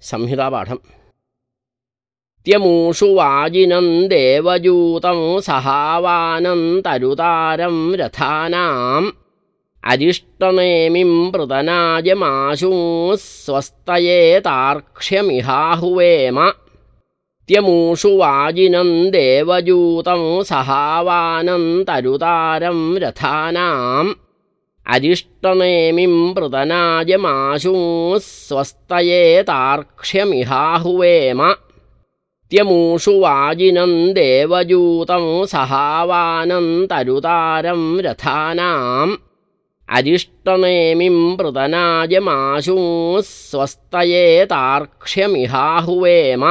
संहितापाठम्। त्यमूषु वाजिनं देवयूतं सहावानन्तरुतारं रथानाम्। अरिष्टनेमिं पृतनायमाशु स्वस्तये तार्क्ष्यमिहाहुवेम। त्यमूषु वाजिनं देवयूतं सहावानन्तरुतारं रथानाम् अरिष्टनेमिं पृतनायमाशु स्वस्तये तार्क्ष्यमिहाहुवेम त्यमूषु वाजिनं देवयूतं सहावानन्तरुतारं रथानाम् अरिष्टनेमिं पृतनायमाशु स्वस्तये तार्क्ष्यमिहाहुवेम